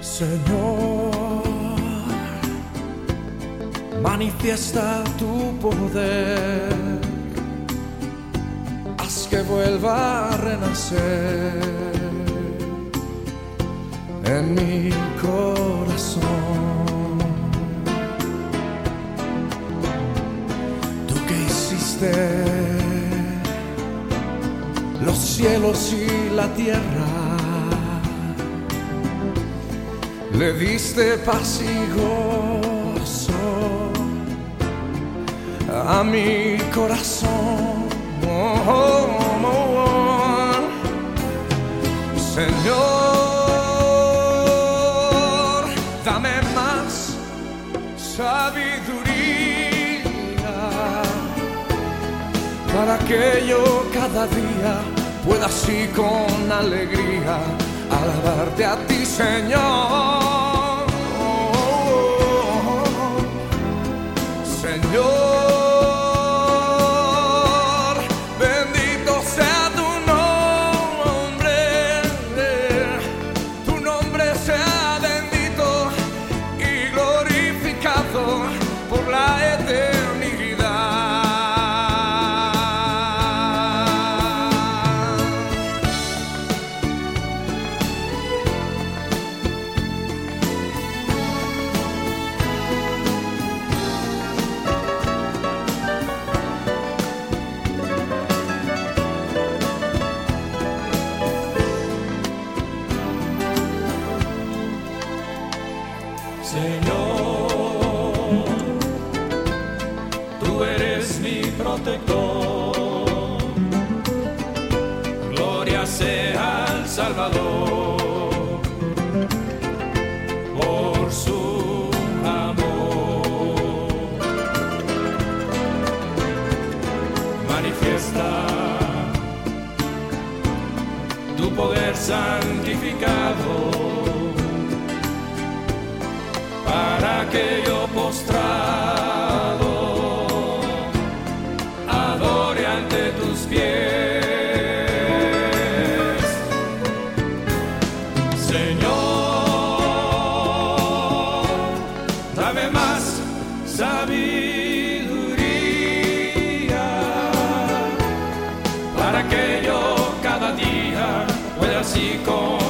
Señor, manifiesta tu poder, haz que vuelva a renacer en mi corazón. Tú que hiciste los cielos y la tierra le diste paz y gozo a mi corazón. Oh, oh, oh, Señor, dame más sabiduría para que yo cada día pueda así con alegría alabarte a ti, Señor. Señor, Señor, tú eres mi protector. Gloria sea al Salvador por su amor. Manifiesta tu poder santificado que yo postrado adore ante tus pies. Señor, dame más sabiduría para que yo cada día pueda así con